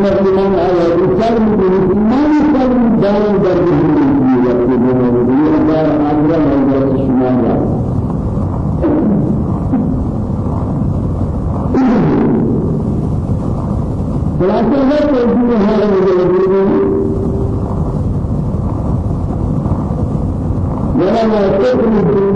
مسلمان على بشر من ما يصير دار درب المسلمين يكتبون دار أجر من دار الشمال خلاصة لا تجد هذا المسلمين ولا ما تجد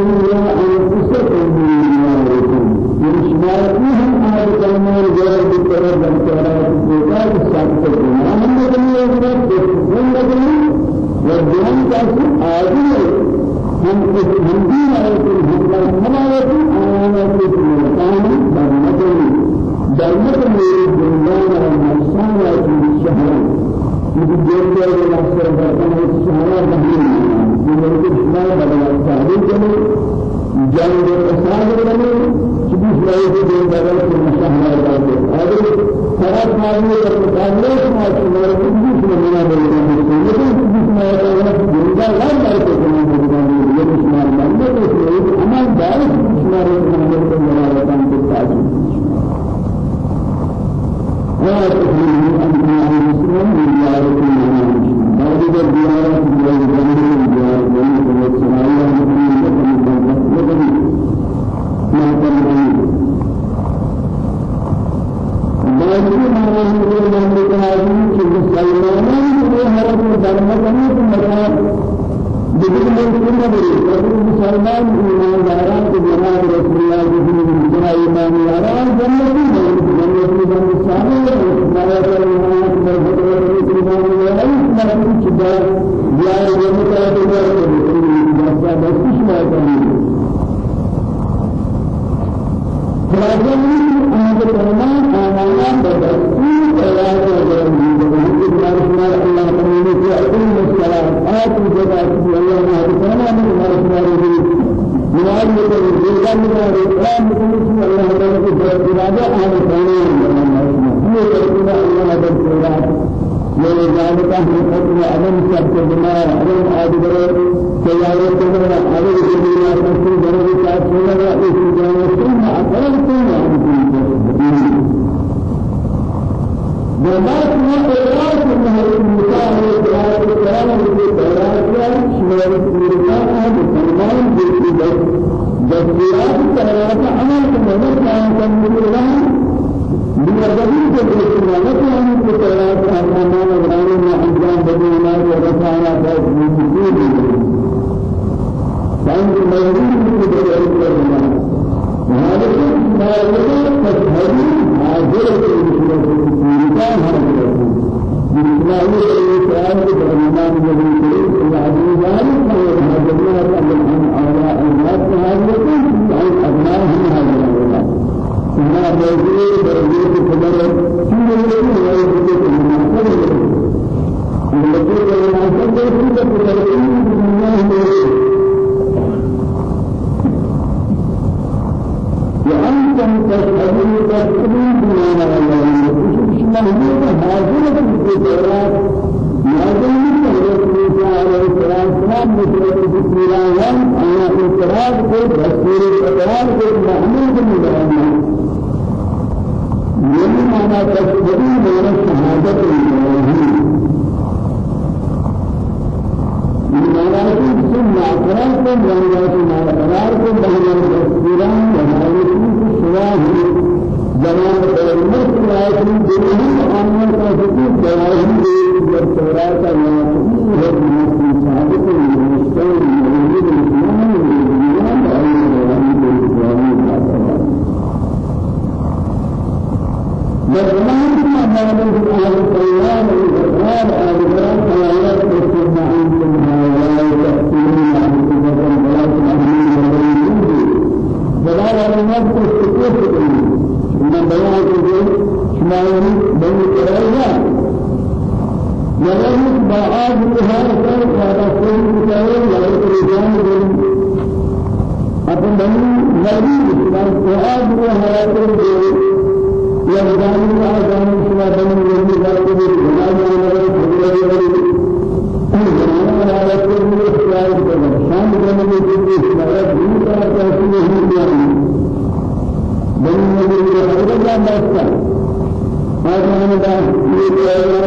قرار کو بہن قرآن ہمارے کی سنا ہے جوان پیغمبر کی آیت میں دنیا عامل کا ذکر جوان کے جب تورا کا نام ہے مسلم صاحب کو مسلم موجود مسلمان دنیا بھائی جوان کے جوان کا سوال جوان کی آیت باوجود بن قريظة لغيت بعض بهذا الفرق هذا الفرق متعين لغيت رجال بن أبن بني نبي بعض بهذا الفرق يا رجال الله جل وعلا بن بني ذات الجلال والكرم Thank you. هذا الشيء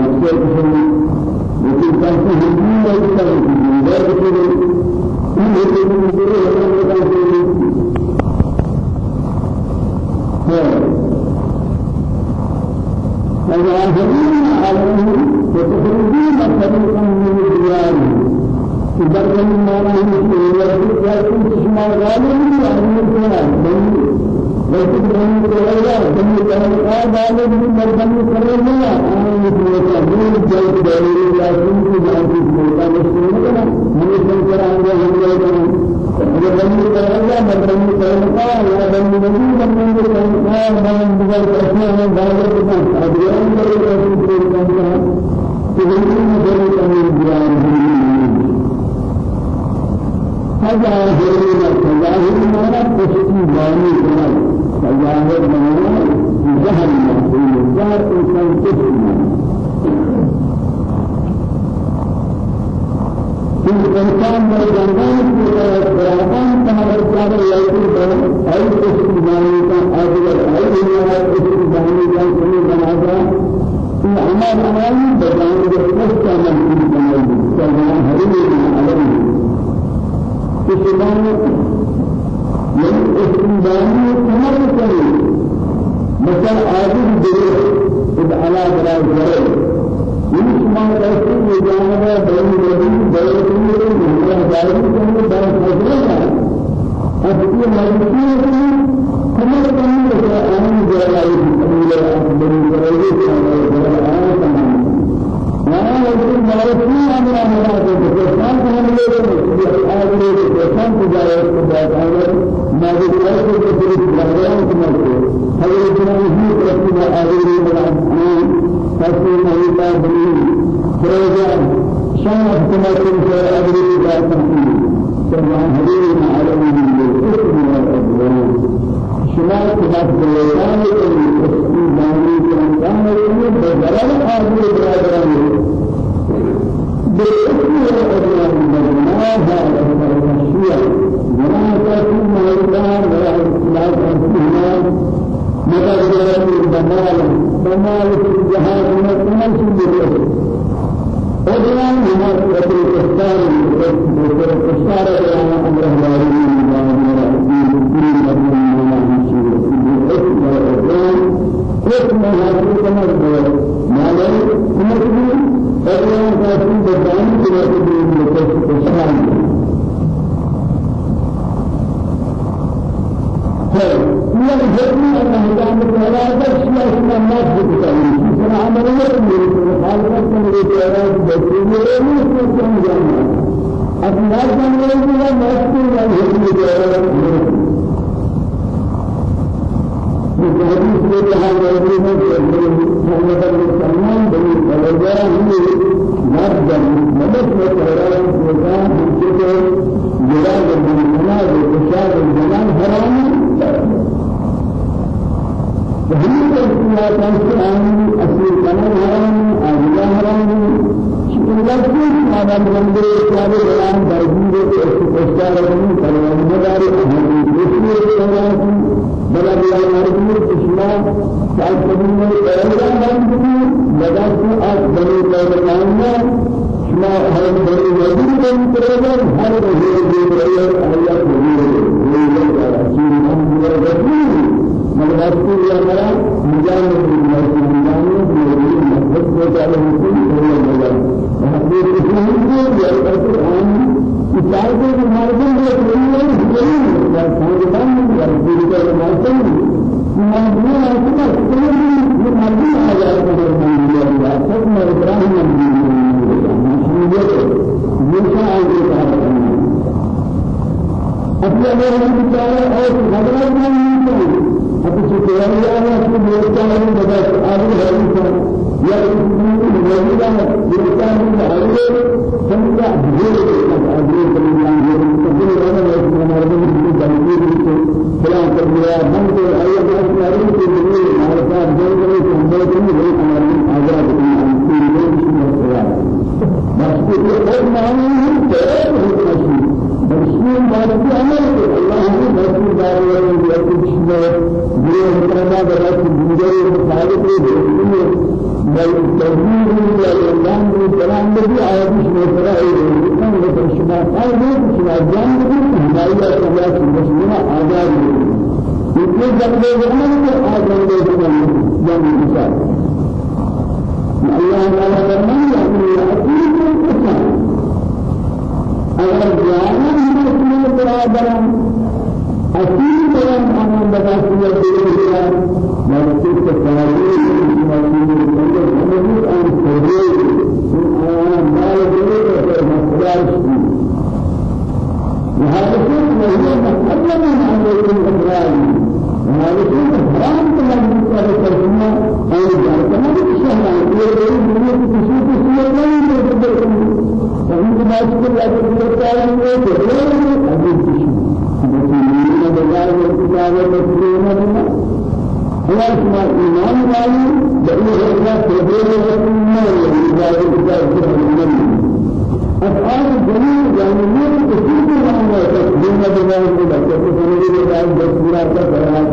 نفسه لكن كان في الدنيا يستمر ذلك كل فظاهرين عليهم وتخرجون فريقا من ديارهم تبرر ما لهم في ولكن تسمع غالب يعني الكلام لكن من كلام من كلام غالب من كلام أنا مثل كذول جل جلاله لكن في الإنسان من الضمال ضمال في الجهاد من كل شيء أدوان هنا في الكفار الكفار على أمر الله اسم هذا الأمر ما لا يمكن أن يكون بدان في الكفار هي الجنة أن هدام الجلال تشمل اسم الناس بتسوي سنة عملية خالقة من الجلال بتسوي من اسم الجنة أثناء جنة الجلال مسكين من اسم الجلال الحديث في هذا الحديث محمد بن سلمان بن الوجاه مرد مدد وكرام وكان بالكتاب جلال بن المناد وكشاف الجلال حرام وهم الأشياء كان أصل كلام أجل حرام لكن هذا من الكتاب الآن درجة استشارة من كلام مداري أهل الإسلام بلا بلا مرجو إسلام سال كبير أيضا مرجو لذلك بني كلام ما هذا بني وجود من كلام هذا الذي يرى الله كبير مدرسة يا مرا مجانب مدرسة مجانب مدرسة مجانب مدرسة مجانب هذه الشيء يا رب العالمين إشارة المعرفة هي كلمة كلمة يا سيدنا يا رب العالمين ما هو أكبر كلمة المعرفة على رب العالمين سيدنا إبراهيم موسى عليه السلام أبي الله بيجاره أو خبره ما يمكن شكرا يا الله في بيجاره بدأ أبي هذا يا إبني وجدا بيجاره هذا سمعت بيجاره أبي بيجاره تقول أنا لا أسمع مرة من بيجاره فلان كبيرة من تو أي ناس نارين في الدنيا على كار جل سنبه كم لي أنا آزاد من في الدنيا شو مسؤول بس كل ما هو تأثير مسلم مالك عمل الله مسلم داري يقول شيء غير كلام هذا الدنيا خالق الدنيا بل تدبير يا الله كلام الذي آيات شنو كان لكن شما قال شما جان هداية الله سبحانه آزاد يقول جنبه زمان آزاد جنبه مثال الله تعالى فرمان يعني أكيد اگر جانا مسلم برادران اصیل بیان آنان بداخل دیگر مرسل تفاعلی مسلم برادران آن سریع آن مال دیگر پر مسئله وهذا شيء مهم أكثر من هذا الإقرار وهذا شيء حرام كما يقول المسلمين بجار الكتاب المسلمين هو اسمه إيمان والي بأي هذا تبرير الإيمان بجار الكتاب المسلمين أفعال الجميع يعني من كثير من الأمور تقديم بجار الكتاب تقديم بجار الكتاب كفرات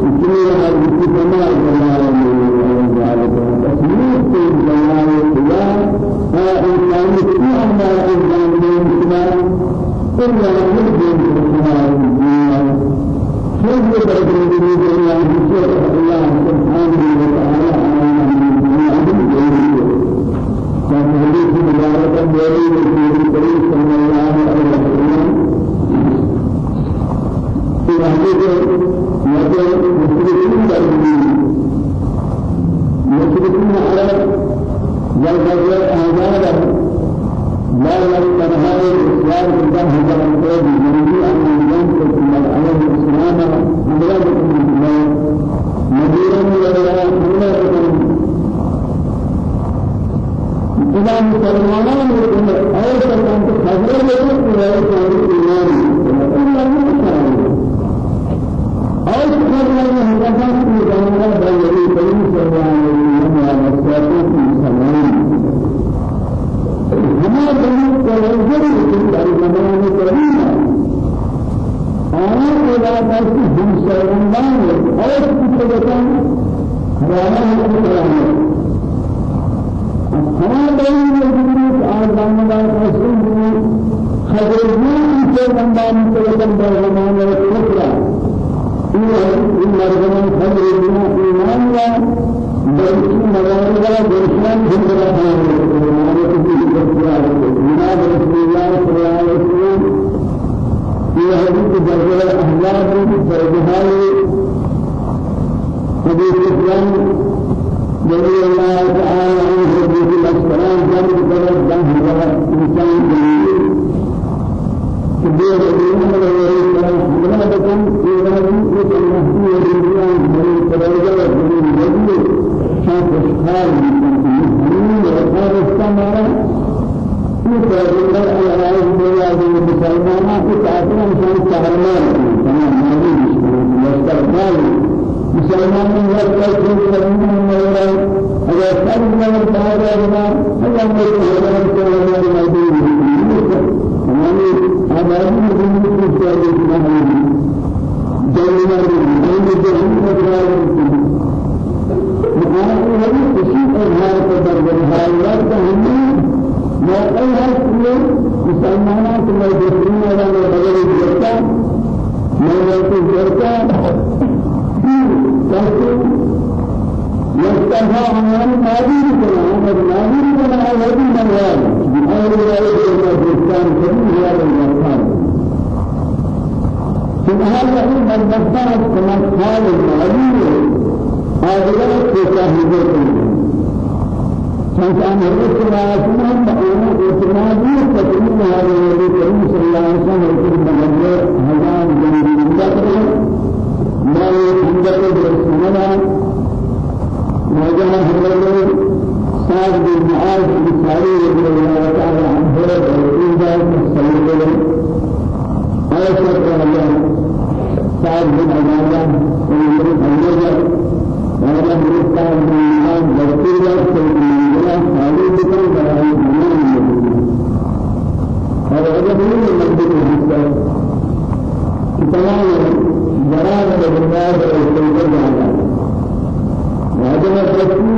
إسمه هذا الكتاب ما ذلك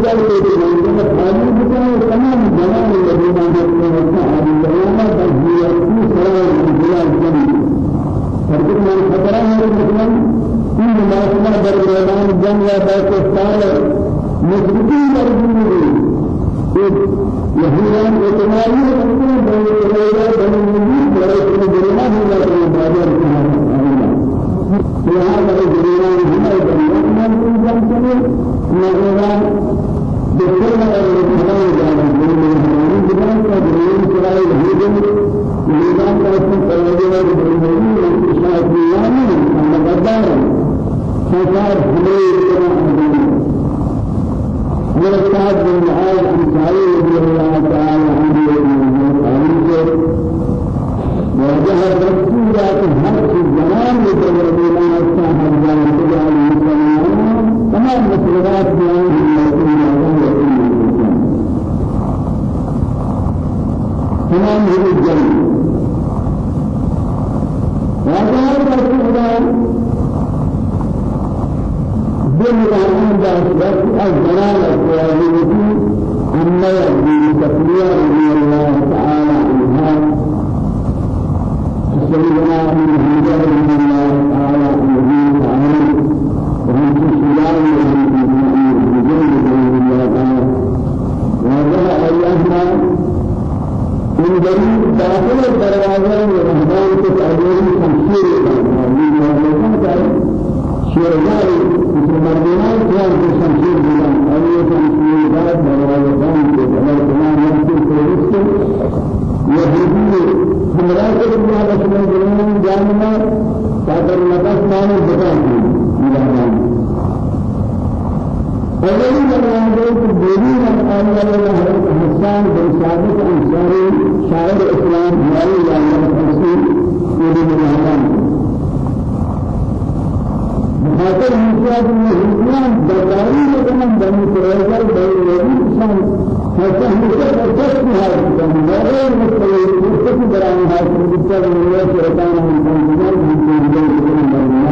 تفسير الكتاب أولي من عندك بيني من أمر الله حسان بن ثابت أنصاري شاعر الإسلام هاري جامع الحسين يدي من هذا بخاطر مسياد الإسلام بداري لكم بني إسرائيل بني إنسان حتى مسياد الكشف هذا الكلام غير مستوي مستوي براني هذا الكتاب من الله سبحانه وتعالى من كل من إسلام كبر بهذا يهي جانب إسلام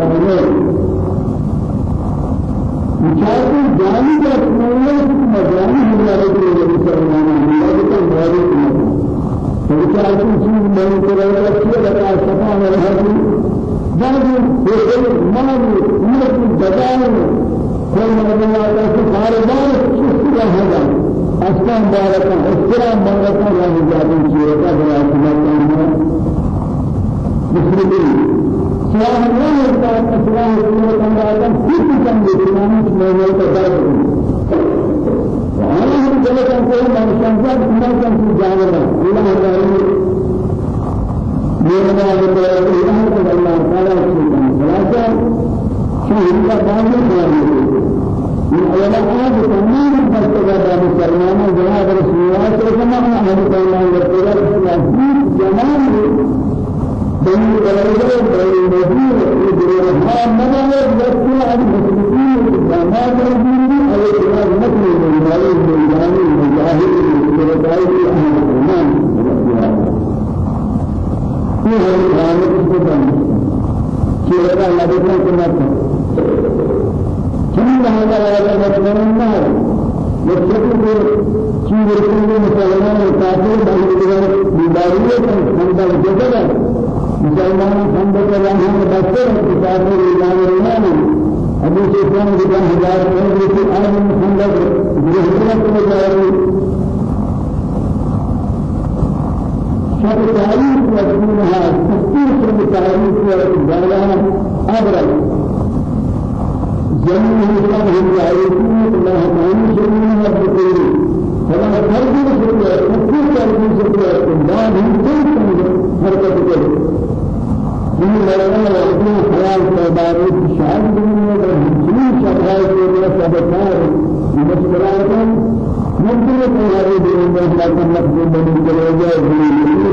کے لیے کہ کے تاسبی مان بننے کا اللہ کا مولى مجاني الله رسول الله صلى الله عليه وسلم بارك فبشار چیز میں رہا ہے لگا صفا میں رہا بعد یہ مال ملک بدان كل من الله تعالى قال شو هذا أسلام بارك أسلام بارك الله يجازي شيئا بلا سماه مسلمين سلام الله تعالى سلام الله تعالى كل كم بسلام الله تعالى وأنا هم جل جلاله من شانك ما كان في جانبه إلى هذا من ما يقول الله الله تعالى سلام شيء لا بعد من أول آية تمام فاستجاب مسلمان جناب رسول الله صلى الله عليه وسلم جمال بني بسر كتاب الإيمان الإيمان أبو سفيان بن هزار من في عالم حمد بهجرة مجاري هذا تعريف وجودها تفسير التعريف وجودها أبرز جميع الله يعرفون الله تعالى جميع الذكر فلا فرق الذكر تفسير تعريف الذكر بعد كل حركة الذكر من لنا وأبنى حياة تبارك شاهد من الجميع شبهات وسبكار مسلمات ممكن يكون هذه الدنيا لكن مقصود من الجلوجة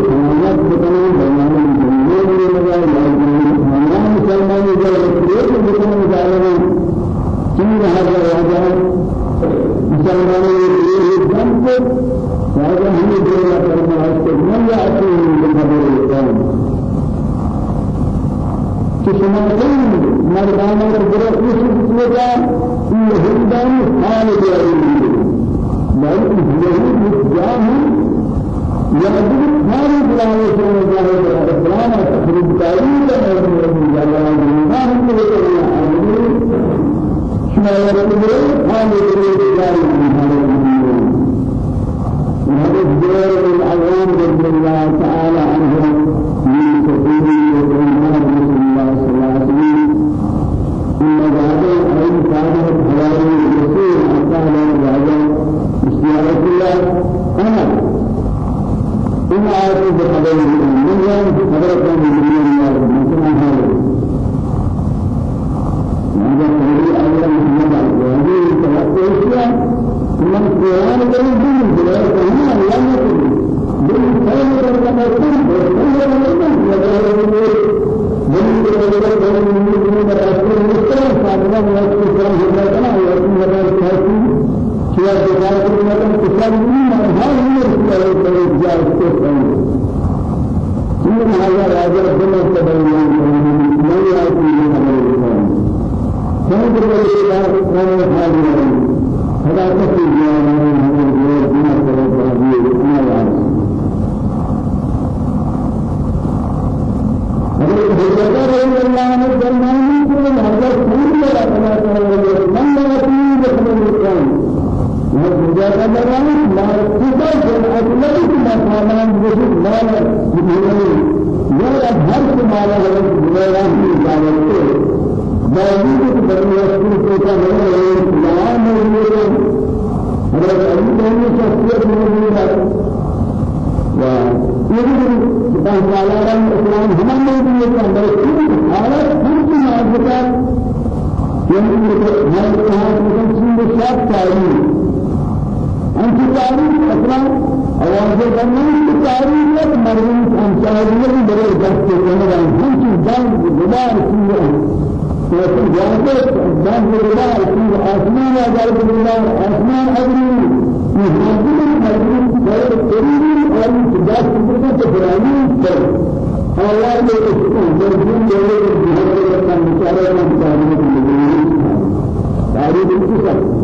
حيوانات بتنام بيان الجنين من الجلوجة حيوان مسلمان الجلوجة بتنام جالنا كم هذا الوجه مسلمان الجلوجة جنب هذا هم الجلوجة من يأتي من خبر الإسلام كشمالين مردانا الجلوجة يشوف إن هندان حال جاهلين بل يهود جاهل يهود هذه بلاوي سنة جاهل الإسلام تخرج تاريخ من جلال ما هم يقولون عاملين شما يقولون هذه بلاوي لكن جانب جان جبار سيره آسمان أجار جبار آسمان أجري يهودي مريم بره قريب أي جست كنا تبراني بره الله يسكن مريم بره جهاد كنا مشاركة من تعرف تعرف الكسر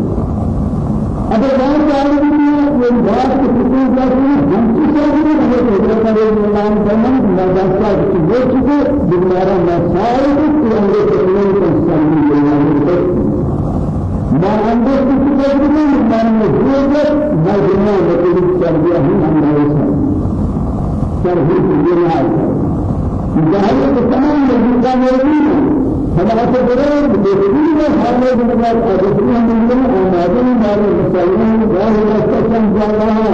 اگر بات چاہیے کہ یہ بات کی خصوص جاتی ہے ہم کی چاہیے کہ یہ حضرت علی اعلان کرنا مدرسہ کی وہ چیزیں بیمارا مسائل کو پورے کرنے کو سمجھ لینا ما نہیں مان میں ہوئے ما ہمارے ساتھ ترہی یہ نہ ہے ظاہر ہے تمام لوگوں کا موجود ہے فلا تقرر بكل حال من الأدبية من المعادن مال المسائلين وهو يستسلم جاءها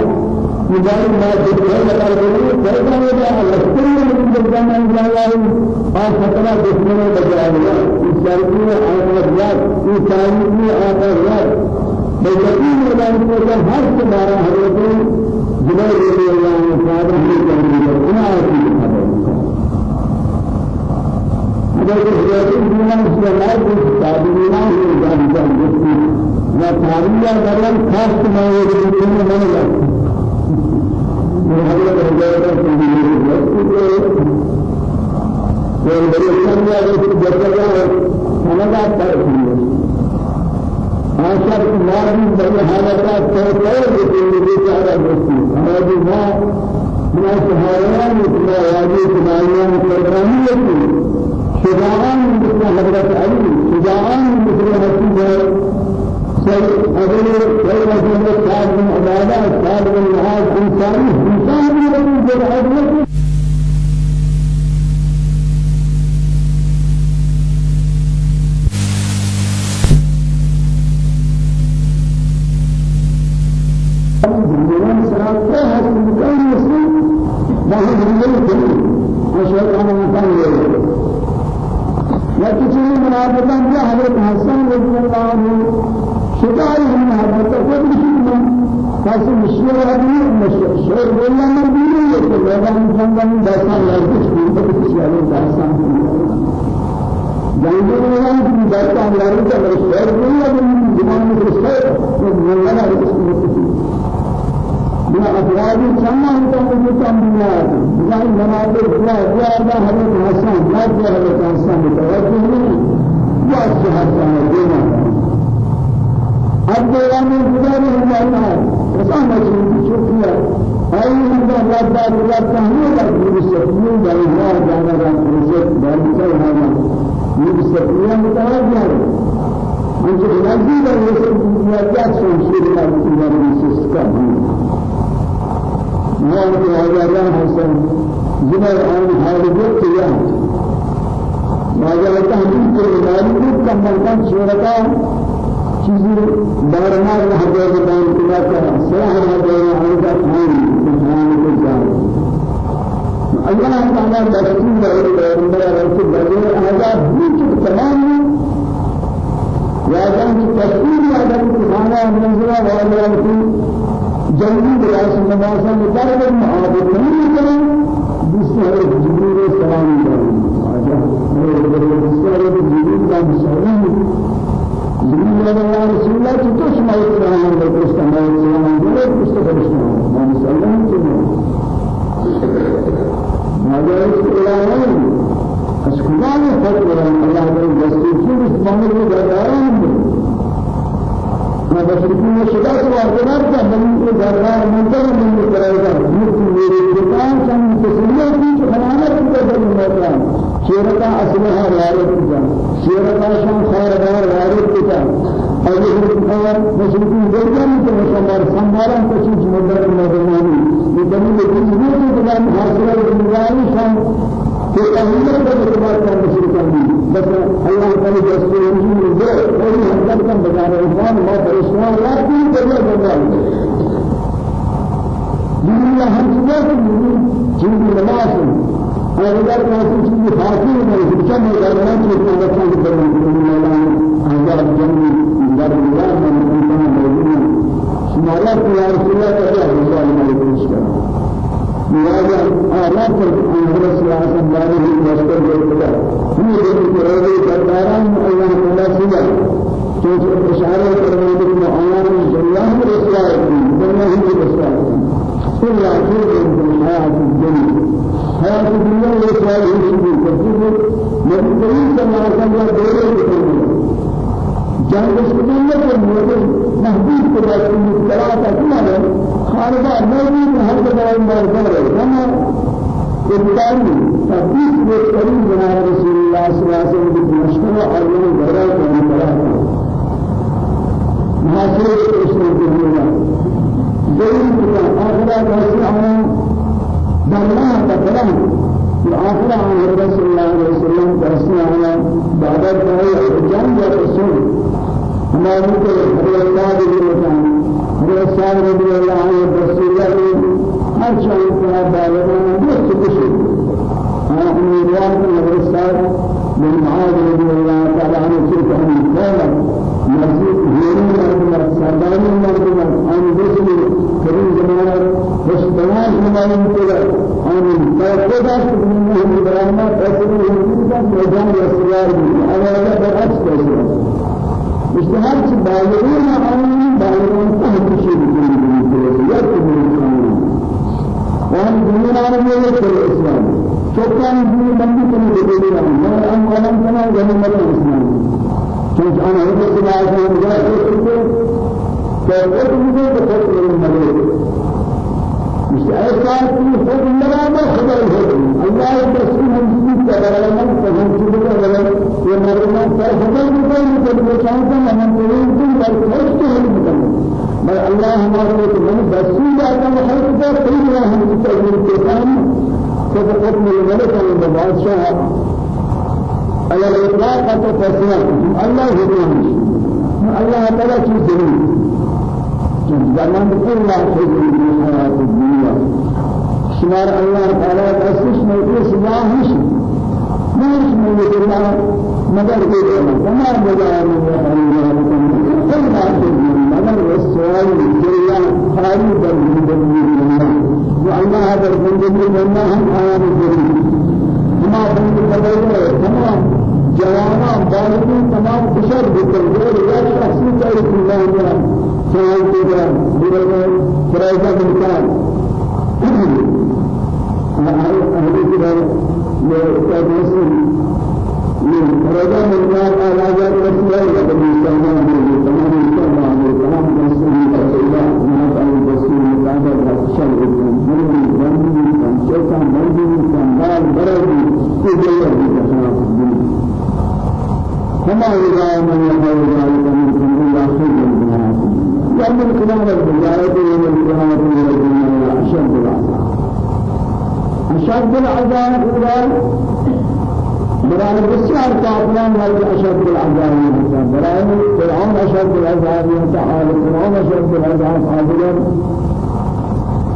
مجال ما تقرر لقلبه فإذا وجاء لكل من الزمان جاءه آن فترة دشمنه بجاءه إسرائيل آخرات إسرائيل آخرات بيقين مدان کو ہر سے بارہ حضرت جبیر رضی اللہ عنہ صاحب نے کہا کہ أنا اگر حضرت الإمام السلام التابعين من جانب المسلم وتابعيا درن خاص ما يريدون من الله حضرت حضرت شجاعان مثل حضرت علي شجاعان مثل حسين سيد أبو سيد أبو سعد بن عبادة سعد بن يعني منابر الله جاء حضرت حسن لا حضرت حسن متوجه جاء حسن دينا الدوام الجدار الله وسامة شوفيا أي من الله دار الله تهيئ لك بالسكين دار الله جانا جانا فرزق دار الله هذا بالسكين متوجه أنت لازم تقول يا جاء شيء لا تقول يا مسكين نام راجا حسن جمع عن حالك كيا راجا تحمل کے مالک کا ملکان شرکا چیزیں دارنا حضرت بیان کیا کرا سیاح حضرت عن کا خان سبحان اللہ اللہ تعالی دستور ہے پیغمبر رسول اللہ آزاد بھی تمام راجا کی تشکیل آدم سبحانہ منزلہ والا جلدی براس نمازا مقرر معابد نہیں دوسرے جبريل السلام کریں آجا دوسرے جبريل کا مسلم جبريل اللہ رسول اللہ کی تو شمائے قرآن میں دوست ہمارے سلام دے دوست فرشتہ میں مسلم کے ماذا القرآن أشكران فضل الله تعالى دستور في إسلام الجزائر ما بشركين شدا سوار کنار کا بنی دربار منتر من کرے گا سن تسلیہ کی خیانت کو بدل ہوتا شیرتا اصلها وارد کیا شیرتا شان خیردار وارد کیا اور یہ اور مشرکین دیگر تو مسلمان سنبھالا تو چیز مدد مدنانی یہ بنی کے چیزوں کے بعد حاصل ہے شان۔ کہ اہمیت کا اعتبار کا مشرکان بس انجیل دے اور حضرت کا بتا رہے ہیں ما فرشتوں لا جگہ بتا دنیا ہم سب چیز نماز. اور اگر کوئی چیز حاصل نہیں ہے میں کرنا چاہتا ہوں کہ بندے دنیا میں آزاد جنگی در دیوار میں انسان موجود ہے شمالات یا رسول اللہ صلی اللہ علیہ وسلم لهذا آلات الأمر سياسة داره مستر بالكذا هي ذي كرهي كرداران الله تعالى سيا توجه إشارة كرهي بالمعاناة الجنة بالإسراء الجنة هي بالإسراء كل عقيد في الحياة الدنيا. حياة الدنيا والإسراء هي شيء كثير. من كل سماع سماع دوره جان مسلمان کے موجود محبوب کو بات کی طرح کا کیا ہے خارجہ موجود کر رہے ہیں ابتدائی تبدیل کے قریب جناب رسول اللہ صلی اللہ علیہ وسلم کی مشکل اور یہ بڑا کام کرا ہے محاصرے کے اس میں دنیا دین کا آخرہ کا سلام بنا کا کلام آخر عن رسول الله الله عليه وسلم تسمعنا بعد ذلك جنب الرسول ما يمكن حضرت الله بالمكان حضرت سعد رضي الله عنه بسيطة هر شيء كان بالغنا بس بشيء أنا من حضرت سعد من معاذ رضي الله تعالى عنه شرك أمي قال مسجد هيرين مرضنا سعداني مرضنا زمان كذا أنا فكذا سبحانه وتعالى أسرع يوم ميدان يسير أنا لا بأس كذا اشتهار چه بالغون آمین بالغون فهم شيء بکنید یا کنید وان دنیا میں یہ ہے اسلام چوکان دین بندی کرنے دے دے رہا ہے اور ہم عالم کنا جنم مل اسلام چونکہ أنا ہے کہ اللہ نے مجھے کہ کہ مجھے تو خود ملے مش احساس کی خود میرا ما کی قدر من فهم شده یہ مرنا سر بدل بدل بدل بچاؤں کا ہم کوئی دن بل خوش تو نہیں بدل بل اللہ ہمارے کو من بسوں جاتا ہے ہر کو کئی بار ہم کو تعلیم کے کام تو خود میں ملک ہے بادشاہ على الإطلاق اللہ حکم اللہ تعالی کی ضرور زمان اللہ خير من حياة الدنيا. شمار الله تعالى أسس موضوع سلاح مش مش من الله مگر یہ تمام بجائے میں خیر بات مگر السؤال جريا خالي در زندگی دنیا جو اللہ در زندگی دنیا ہم آیان جريا ہما بند بدل تمام. جوانان بالغین تمام. بکن دور یا شخصی چاہیے اللہ نے سوال کیا دیگر فرائضہ بنکار أهل الكتاب يستدرسون رجاء من الله على ذات رسول القيامة بالله يوم القيامة من الدنيا أشد العذاب أشد العذاب أولئك برای بسیار کافران ولی اشد العذاب میشن برای فرعون اشد العذاب تعال فرعون اشد العذاب قادر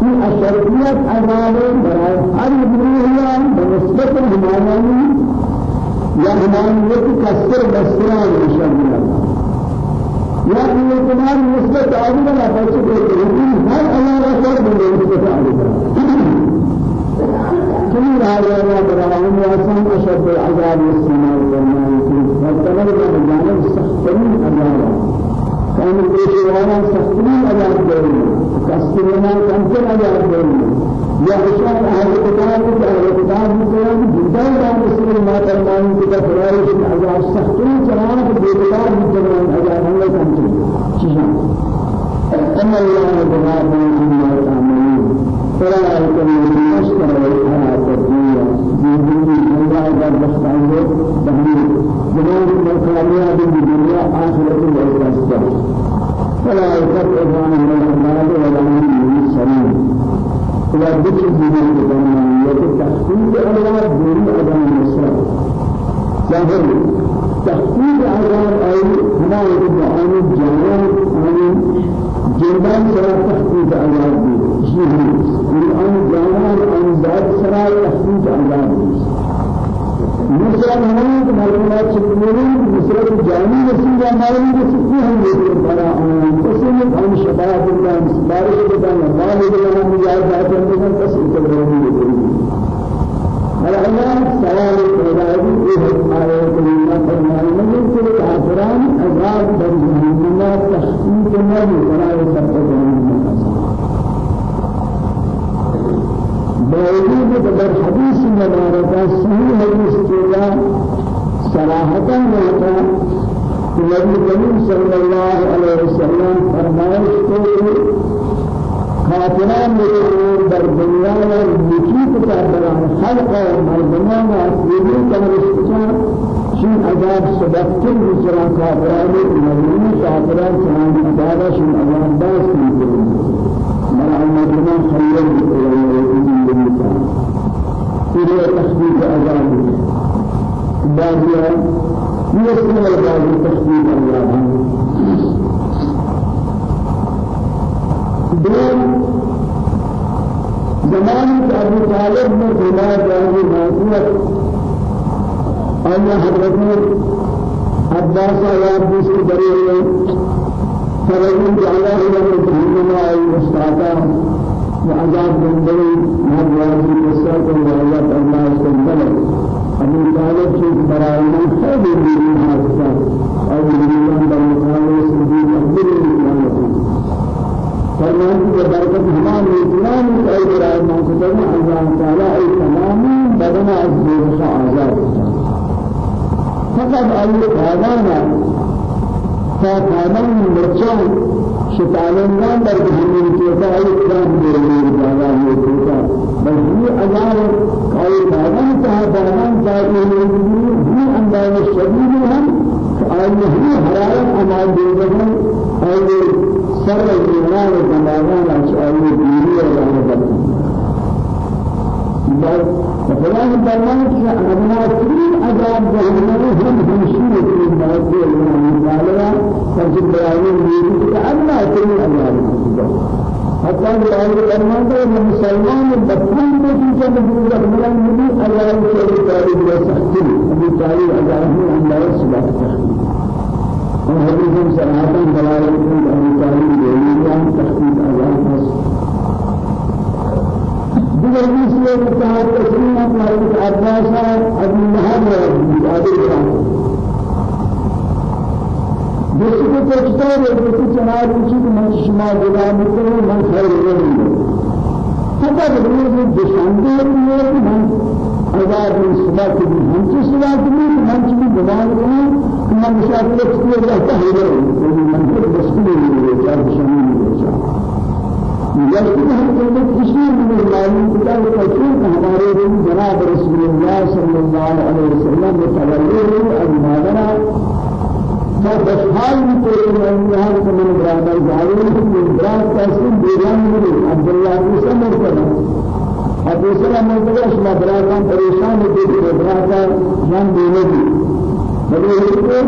این اشدیت عذاب برای هر دنیا بنسبت همانی یا همانیت کسر بسیار اشد یا اعتبار نسبت عادل لا پچه هر الله رسول به نسبت عادل كل هذا برهان واسم أشد العذاب السماء والماء فالتمر بجانب سختين عذاب كان الإشوانا سختين عذاب دين كسرنا كمتر عذاب دين يا إشار أهل الكتاب أهل الكتاب مثلا جدا لا مسلم ما ترمان كتاب فرائش عذاب سختين جنان بيتكار مثلا عذاب الله كمتر شيئا أما الله بما ما تعملون فلا يكون مشترى الحياة الدنيا في الدنيا در بخشنده بهني جناب الكامية بالدنيا آخرة الأسباب فلا يكفر عن السلام فلا بشر من الدنيا يتحقيق الله دون أدم الإسلام ظاهر تحقيق عذاب أي هنا نبی کریم صلی اللہ علیہ وسلم فرمائش کو کافران میرے در دنیا میں نکی کا بران خلق و مردمان کمرشتان شن عذاب سبقتن بسران کافران مردمان کافران سلام عذاب شن عذاب باس من المردمان خیر إلى تخفيف عذاب بعضها يسمى بعض تخفيف عذاب دون زمان أبو طالب من خلال جانب موضوع أن حضرت عباس آيات بسم دريه فرجل جعله إلى جهنم أي مستعطى وعذاب بندري ما بيازي قصة الله سبحانه أبو طالب شيء براينا خير فرمان کی برکت ہمان اسلام کی برائے منصوبہ اللہ تعالی ای تمام بدن از دیوش آزاد فقط ای خدانا تا خدان مرچان شتالندان در کے سائے کرام دے رہے جانا ہے۔ ہوتا بس یہ عذاب کوئی بادن کا بادن چاہیے یہ انداز شدید ہے آئے ہی حرارت ہمارے دل میں آئے سر ایمان زمانہ چاہیے دیوی اور رحمت بس فلان فرمان کہ ابنا ترین عذاب جہنم ہم ہمشیر کے بعد اللہ تعالی فجر بیان یہ کہ ابنا ترین عذاب حتى بيان وحديث سماعة دلالة الأنصار دليلان تخصيص أذان خاص دیگر مسئلے کے تحت تسلیم مرد عباس ابن محمد عادل خان دوسرے کو پوچھتا ہے کہ کچھ جناب اسی کو من شما غلام کو من خیر نہیں ہے تو کہ یہ دشمن ہے کہ من عذاب صبح کی ہم سے صبح کی من چیز بیان کروں کہ من مشاکل کی رہتا ہے من کو مشکل نہیں ہے چار شامل نہیں ہے ہے کہ کسی بھی معلوم کتاب تفسیر ہمارے جناب رسول اللہ صلی اللہ علیہ وسلم نے تولد ابو ما بشحال من كل من يهان من برادر جاهل من براد تاسين بيران من عبد الله بن سمر كنا ابو سلام من بلاش ما برادان پریشان دي برادر جان دینے دی. بلے کو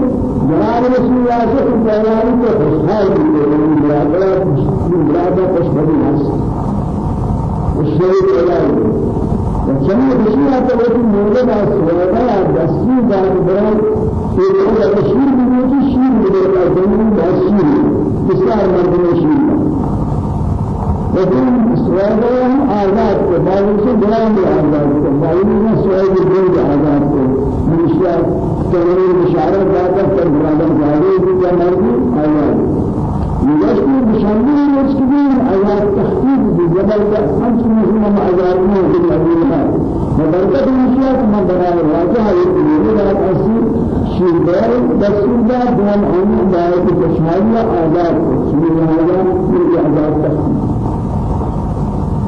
جناب رسول الله صلی اللہ علیہ وسلم کو بشحال من برادر آزاد كبار سے بلان آزاد كبار میں سوائے دل آزاد کو منشیات تمام بشارت داتا کر برادر جاری بھی جمعی آزاد يشكو بشامل المسكين عذاب تخفيف بجبل أنت مسلم عذابنا في الأبيها وبركة المشيات من بناء الواجهة يقولون لا تأسير شيربار دستور دون أن دائرة بشامل عذاب سبحان الله من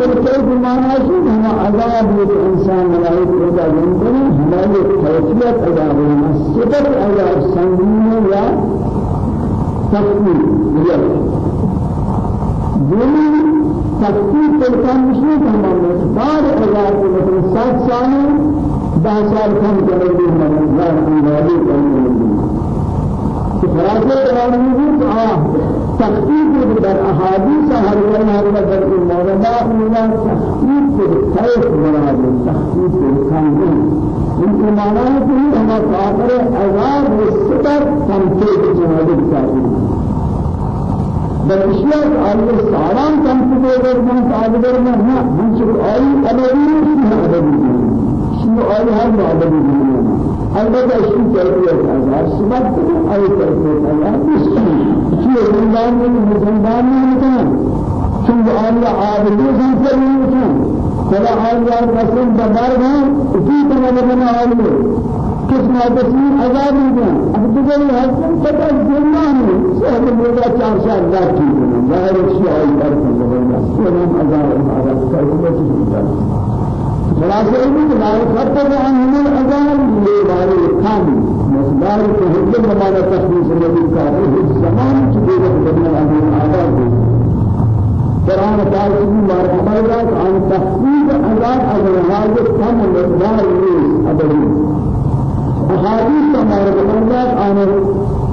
تخفيف الخير بمعنى شيء هم عذاب الإنسان ملائكة رضا جنبه هذا كيفية عذابهم السبب عذاب سنين يا تخفيف يد دوني تخفيف الخم مش هم بعد عذاب مثل سات سال ده سال كم جلدي من الله أنوالي أنوالي خلاصة كلام يقول آه تخفيف در أحاديث هر يوم هر در المولى إلى تخفيف الخير مراد تخفيف الخير من إيمانه في أما كافر عذاب والستر تمثيل جهاد الكافر بل اشياء آل السلام تمثيل جهاد الكافر ما هم شو آل أبدي ما أبدي شنو آل هر معبد الدنيا البته شو كيفية هذا سبب أي كيفية هذا یہ زندان میں مسلمان نہیں ہوتا چونکہ اللہ عابدوں سے کر نہیں ہوتا فلا حال مسلم بمار ہیں اسی طرح لگنا حال ہے کس میں تسلیم عذاب ہو گیا اب دوسرے حسن پتہ جنہ ہے صحت میرا چار سال بعد کی ظاہر شیعہ پر زبردست. عذاب عذاب کر کے خلاصہ یہ کہ دار خطہ کے اندر اذان لے والے خان مصدر کے حجت ہمارا تخصیص نبی کا ہے زمان کی دے بدل اندر آداب ہے قرآن پاک کی مرحمت رات آن تخصیص اذان اگر حاضر کم مقدار ہے ابدی احادیث ما بندات ان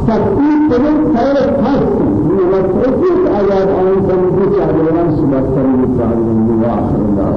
تخصیص پر خیر خاص وتخفيف عذاب عن سنجد عذاب سبحانه وتعالى وآخر الله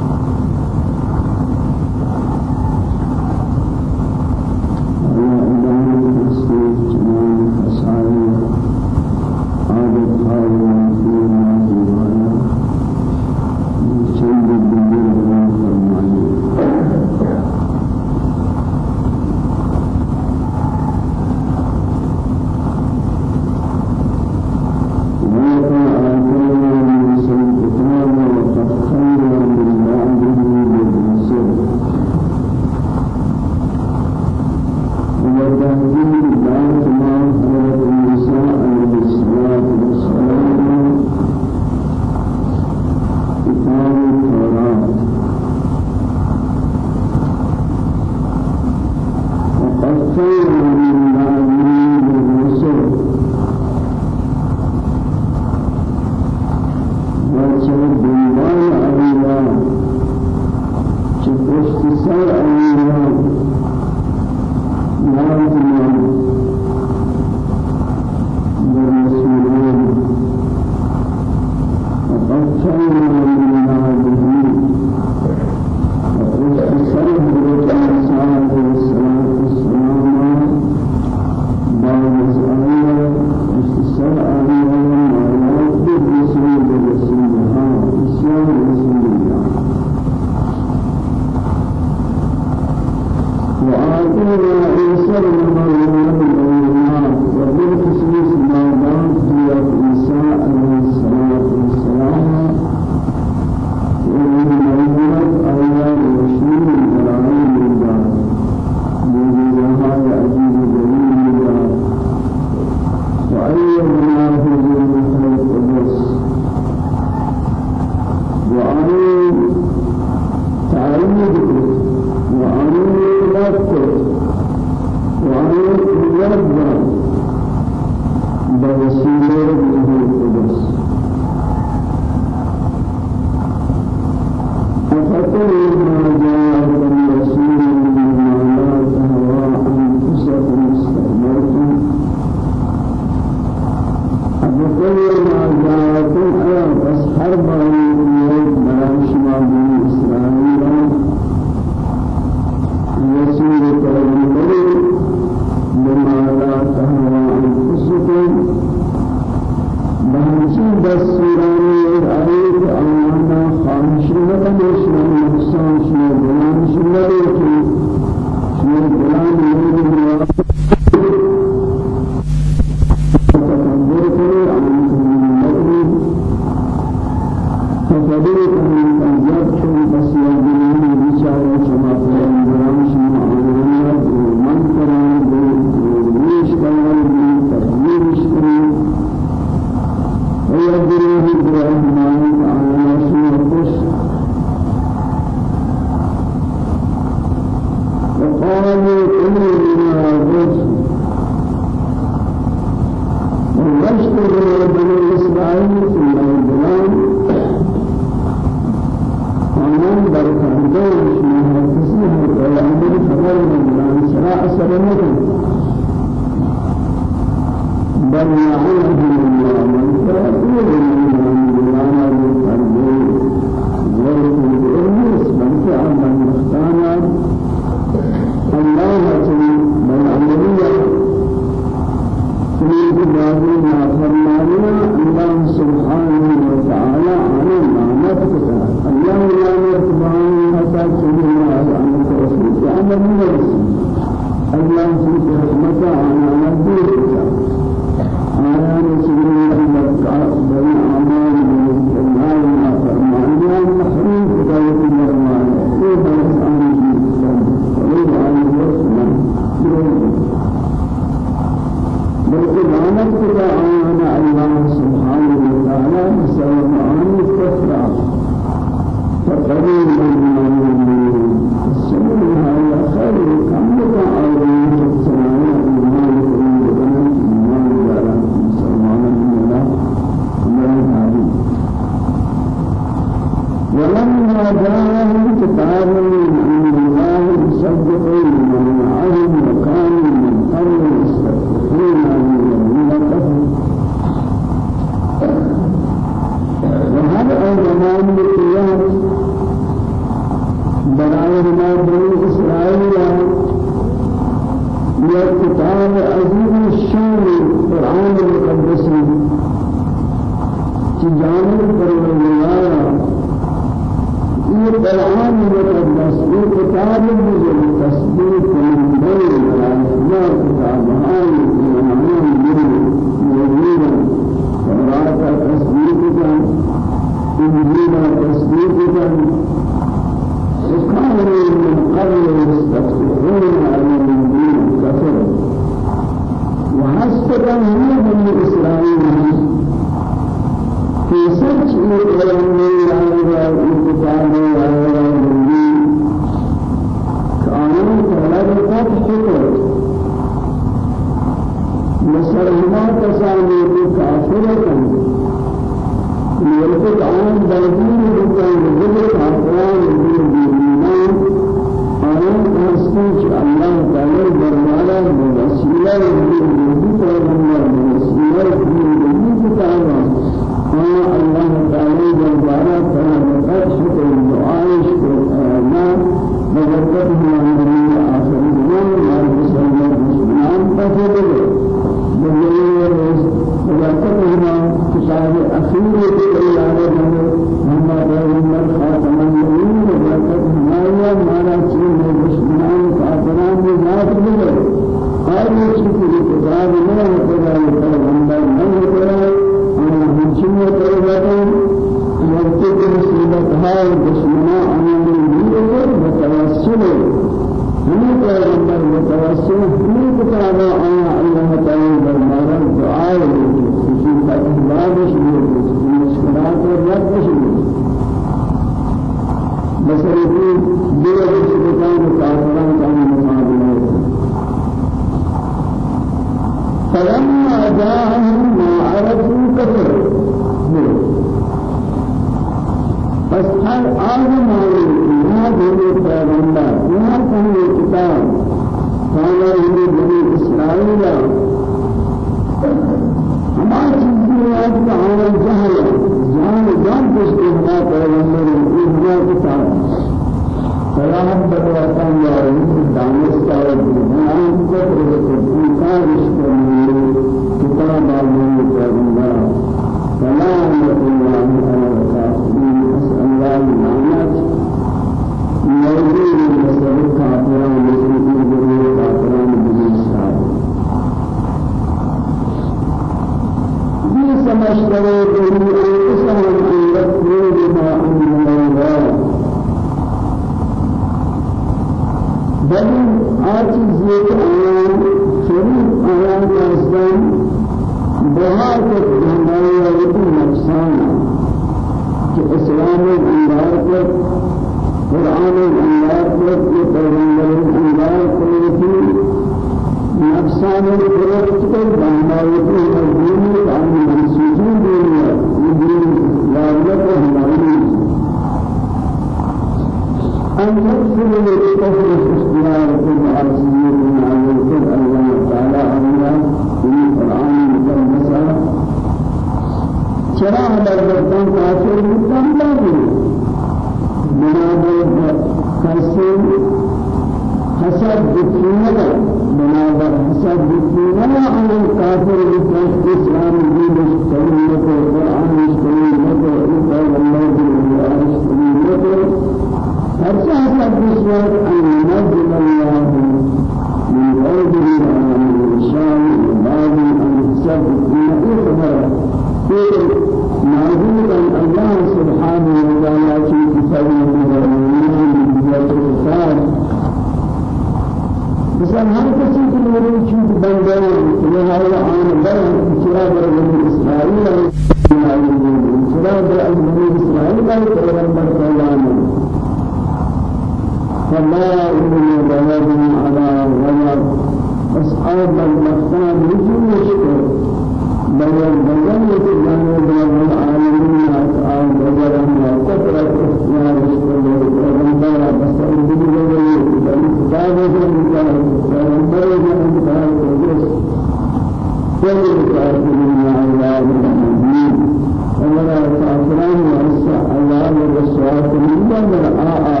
من بل آل